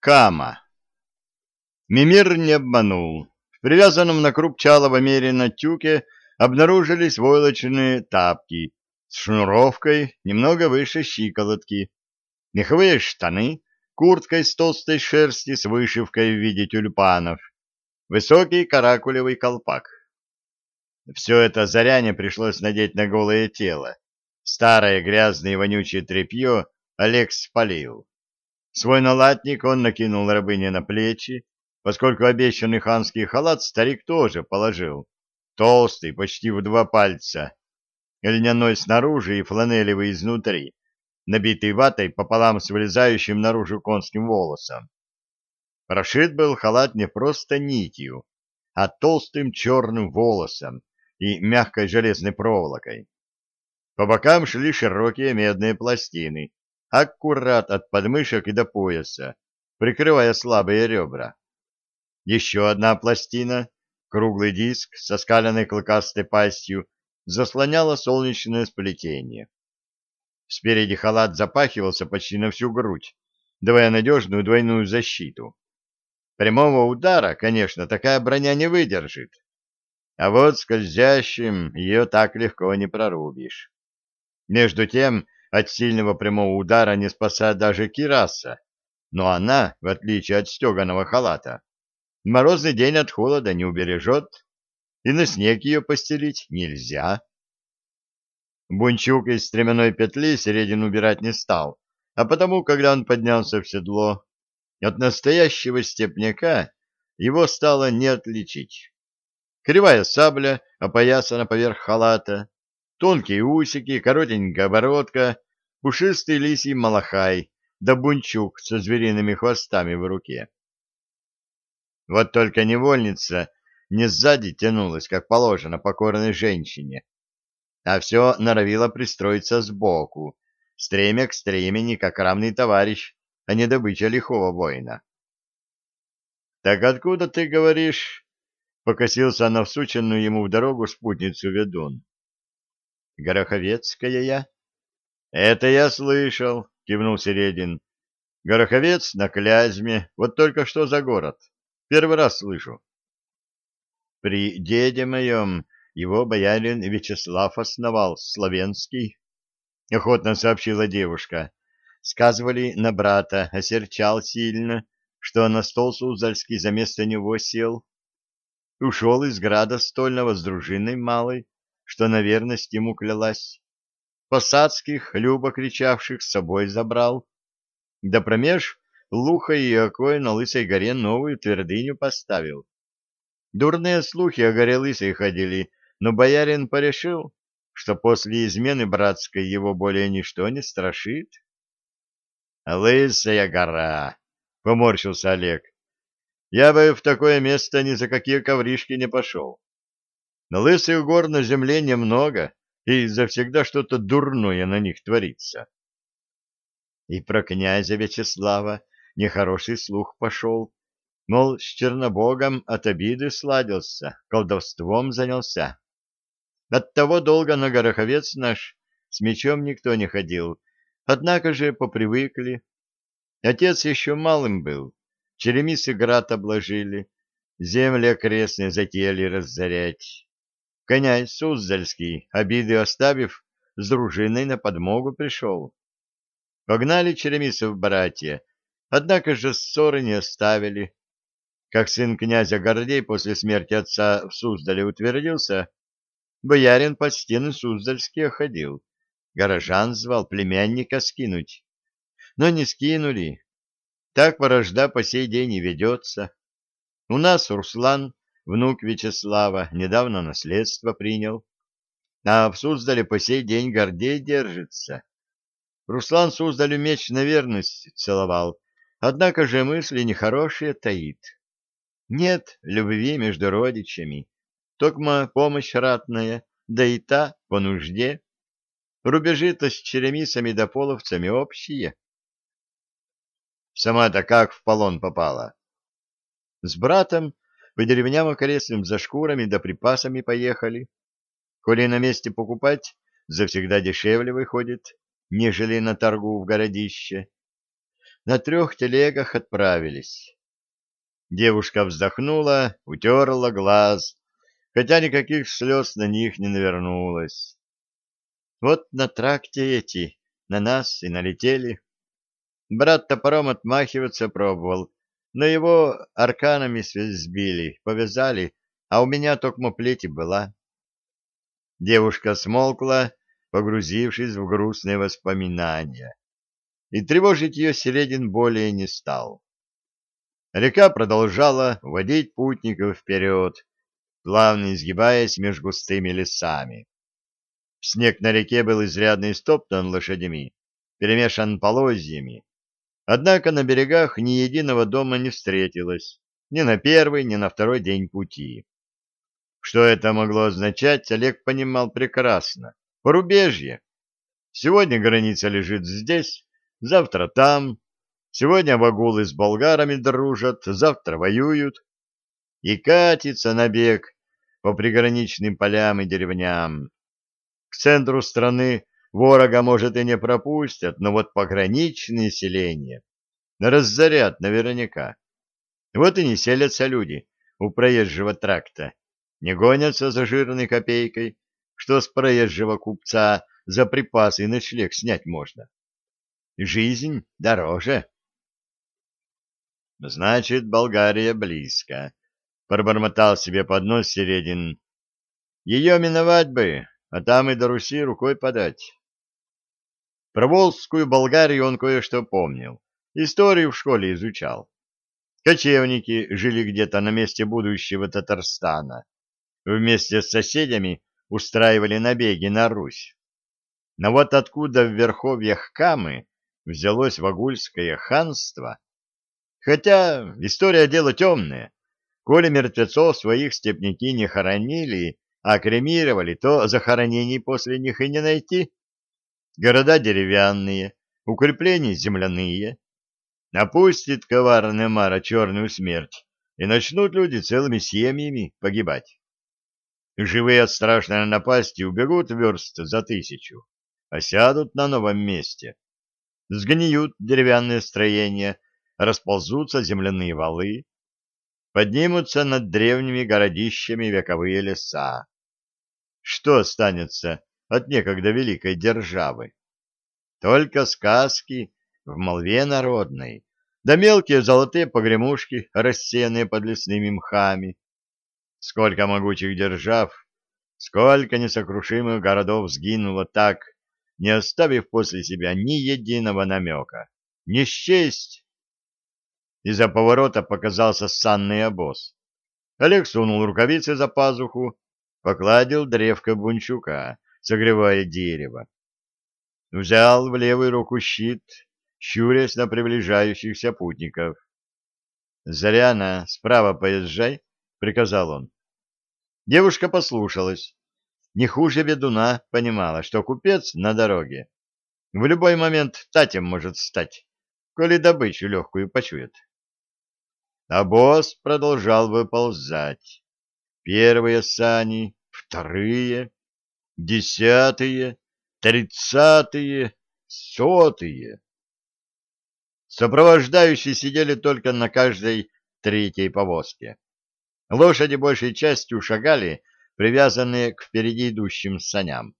Кама. Мимир не обманул. В привязанном на круп Чалова мере тюке обнаружились войлочные тапки с шнуровкой немного выше щиколотки, меховые штаны, куртка из толстой шерсти с вышивкой в виде тюльпанов, высокий каракулевый колпак. Все это Заряне пришлось надеть на голое тело. Старое грязное и вонючее тряпье Олег спалил. Свой налатник он накинул рабыне на плечи, поскольку обещанный ханский халат старик тоже положил. Толстый, почти в два пальца, льняной снаружи и фланелевый изнутри, набитый ватой пополам с вылезающим наружу конским волосом. Прошит был халат не просто нитью, а толстым черным волосом и мягкой железной проволокой. По бокам шли широкие медные пластины, аккурат от подмышек и до пояса, прикрывая слабые ребра. Еще одна пластина, круглый диск со скаленной клыкастой пастью, заслоняла солнечное сплетение. Спереди халат запахивался почти на всю грудь, давая надежную двойную защиту. Прямого удара, конечно, такая броня не выдержит. А вот скользящим ее так легко не прорубишь. Между тем, от сильного прямого удара не спасает даже кираса, но она, в отличие от стеганого халата, морозный день от холода не убережет, и на снег ее постелить нельзя. Бунчук из стременной петли середину убирать не стал, а потому, когда он поднялся в седло, от настоящего степняка его стало не отличить. Кривая сабля опоясана поверх халата, Тонкие усики, коротенькая бородка, пушистый лисий малахай, да бунчук со звериными хвостами в руке. Вот только невольница не сзади тянулась, как положено покорной женщине, а все норовила пристроиться сбоку, стремя к стремени, как равный товарищ, а не добыча лихого воина. — Так откуда ты говоришь? — покосился на всученную ему в дорогу спутницу ведун. Гороховецкая я? — Это я слышал, — кивнул Середин. — Гороховец на Клязьме. Вот только что за город. Первый раз слышу. — При деде моем его боярин Вячеслав основал, Славенский, — охотно сообщила девушка. Сказывали, на брата осерчал сильно, что на стол Суздальский за место него сел. Ушел из града стольного с дружиной малой, что на верность ему клялась. Посадских, любо кричавших, с собой забрал. Да промеж Луха и Окой на Лысой горе новую твердыню поставил. Дурные слухи о горе Лысой ходили, но боярин порешил, что после измены братской его более ничто не страшит. «Лысая гора!» — поморщился Олег. «Я бы в такое место ни за какие ковришки не пошел. Но лысых гор на земле немного, и завсегда что-то дурное на них творится. И про князя Вячеслава нехороший слух пошел, мол, с Чернобогом от обиды сладился, колдовством занялся. Оттого долго на Гороховец наш с мечом никто не ходил, однако же попривыкли. Отец еще малым был, черемисы град обложили, земли окрестные затеяли разорять. Князь Суздальский, обиды оставив, с дружиной на подмогу пришел. Погнали черемисов братья, однако же ссоры не оставили. Как сын князя Гордей после смерти отца в Суздале утвердился, боярин под стены Суздальские ходил, горожан звал племянника скинуть. Но не скинули. Так ворожда по сей день и ведется. У нас Руслан внук Вячеслава, недавно наследство принял, а в Суздале по сей день Гордей держится. Руслан Суздалю меч на верность целовал, однако же мысли нехорошие таит. Нет любви между родичами, токма помощь ратная, да и та по нужде. Рубежи-то с черемисами да половцами общие. Сама-то как в полон попала? С братом по деревням окрестным за шкурами да припасами поехали. Коли на месте покупать, завсегда дешевле выходит, нежели на торгу в городище. на трех телегах отправились. Девушка вздохнула, утерла глаз, хотя никаких слез на них не навернулось. Вот на тракте эти на нас и налетели. Брат топором отмахиваться пробовал, но его арканами сбили, повязали, а у меня токмо плети была. Девушка смолкла, погрузившись в грустные воспоминания, и тревожить ее Середин более не стал. Река продолжала водить путников вперед, плавно изгибаясь между густыми лесами. Снег на реке был изрядно истоптан лошадями, перемешан полозьями. Однако на берегах ни единого дома не встретилось, ни на первый, ни на второй день пути. Что это могло означать, Олег понимал прекрасно. Порубежье. Сегодня граница лежит здесь, завтра там. Сегодня вагулы с болгарами дружат, завтра воюют. И катится набег по приграничным полям и деревням. К центру страны ворога, может, и не пропустят, но вот пограничные селения разорят наверняка. Вот и не селятся люди у проезжего тракта, не гонятся за жирной копейкой, что с проезжего купца за припасы и ночлег снять можно. Жизнь дороже. Значит, Болгария близко, — пробормотал себе под нос Середин. Ее миновать бы, а там и до Руси рукой подать. Про Волжскую Болгарию он кое-что помнил, историю в школе изучал. Кочевники жили где-то на месте будущего Татарстана. Вместе с соседями устраивали набеги на Русь. Но вот откуда в верховьях Камы взялось Вагульское ханство? Хотя история дело темное. Коли мертвецов своих степняки не хоронили, а кремировали, то захоронений после них и не найти. Города деревянные, укрепления земляные. Напустит коварная Мара черную смерть, и начнут люди целыми семьями погибать. Живые от страшной напасти убегут верст за тысячу, а на новом месте. Сгниют деревянные строения, расползутся земляные валы, поднимутся над древними городищами вековые леса. Что останется от некогда великой державы? Только сказки в молве народной, да мелкие золотые погремушки, рассеянные под лесными мхами. Сколько могучих держав, сколько несокрушимых городов сгинуло так, не оставив после себя ни единого намека. Не счесть! Из-за поворота показался санный обоз. Олег сунул рукавицы за пазуху, покладил древко бунчука, согревая дерево. Взял в левую руку щит, щурясь на приближающихся путников. «Заряна, справа поезжай», — приказал он. Девушка послушалась. Не хуже ведуна понимала, что купец на дороге в любой момент татем может стать, коли добычу легкую почует. А босс продолжал выползать. Первые сани, вторые, десятые, тридцатые, сотые. Сопровождающие сидели только на каждой третьей повозке. Лошади большей частью шагали, привязанные к впереди идущим саням.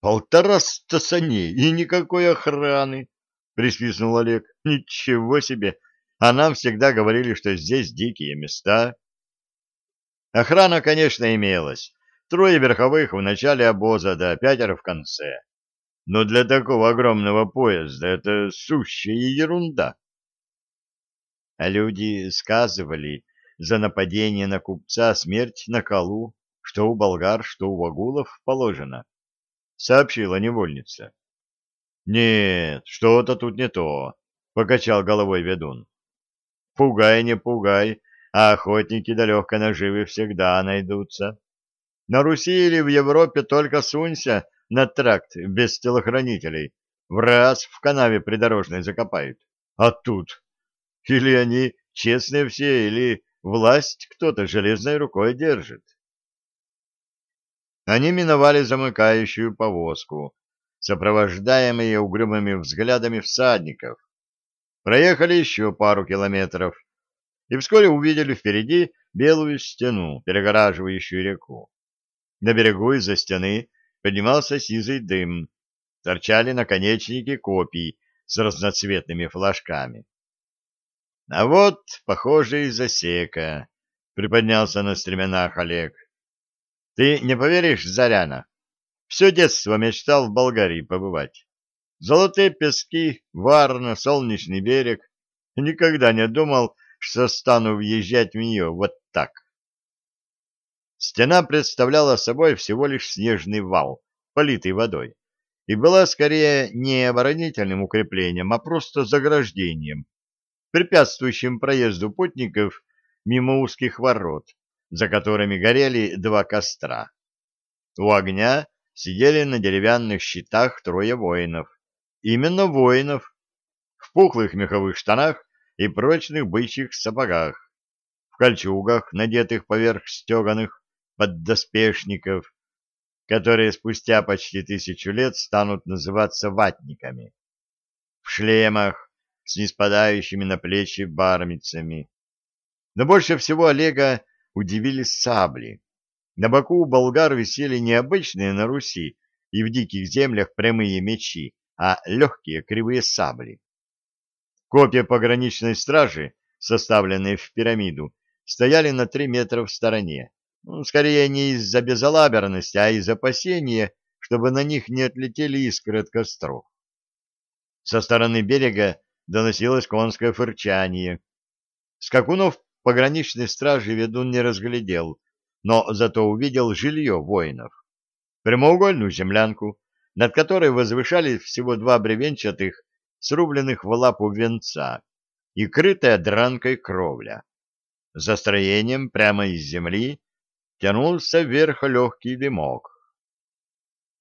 «Полтораста саней и никакой охраны!» — присвистнул Олег. «Ничего себе! А нам всегда говорили, что здесь дикие места». Охрана, конечно, имелась. Трое верховых в начале обоза, да пятеро в конце. Но для такого огромного поезда это сущая ерунда. А люди сказывали, за нападение на купца смерть на колу, что у болгар, что у вагулов положено, — сообщила невольница. — Нет, что-то тут не то, — покачал головой ведун. — Пугай, не пугай, а охотники до легкой наживы всегда найдутся. На Руси или в Европе только сунься на тракт без телохранителей, в раз в канаве придорожной закопают. А тут? Или они честные все, или Власть кто-то железной рукой держит. Они миновали замыкающую повозку, сопровождаемые угрюмыми взглядами всадников. Проехали еще пару километров и вскоре увидели впереди белую стену, перегораживающую реку. На берегу из-за стены поднимался сизый дым, торчали наконечники копий с разноцветными флажками. — А вот, похоже, и засека, — приподнялся на стременах Олег. — Ты не поверишь, Заряна? Все детство мечтал в Болгарии побывать. Золотые пески, Варна, Солнечный берег. Никогда не думал, что стану въезжать в нее вот так. Стена представляла собой всего лишь снежный вал, политый водой, и была скорее не оборонительным укреплением, а просто заграждением, препятствующим проезду путников мимо узких ворот, за которыми горели два костра. У огня сидели на деревянных щитах трое воинов. Именно воинов, в пухлых меховых штанах и прочных бычьих сапогах, в кольчугах, надетых поверх стеганых поддоспешников, которые спустя почти тысячу лет станут называться ватниками, в шлемах с неспадающими на плечи бармицами. Но больше всего Олега удивили сабли. На боку у болгар висели необычные на Руси и в диких землях прямые мечи, а легкие кривые сабли. Копья пограничной стражи, составленные в пирамиду, стояли на три метра в стороне, скорее не из-за безалаберности, а из опасения, чтобы на них не отлетели искры от костров. Со стороны берега доносилось конское фырчание. Скакунов пограничной стражи ведун не разглядел, но зато увидел жилье воинов. Прямоугольную землянку, над которой возвышались всего два бревенчатых, срубленных в лапу венца, и крытая дранкой кровля. За строением прямо из земли тянулся вверх легкий дымок.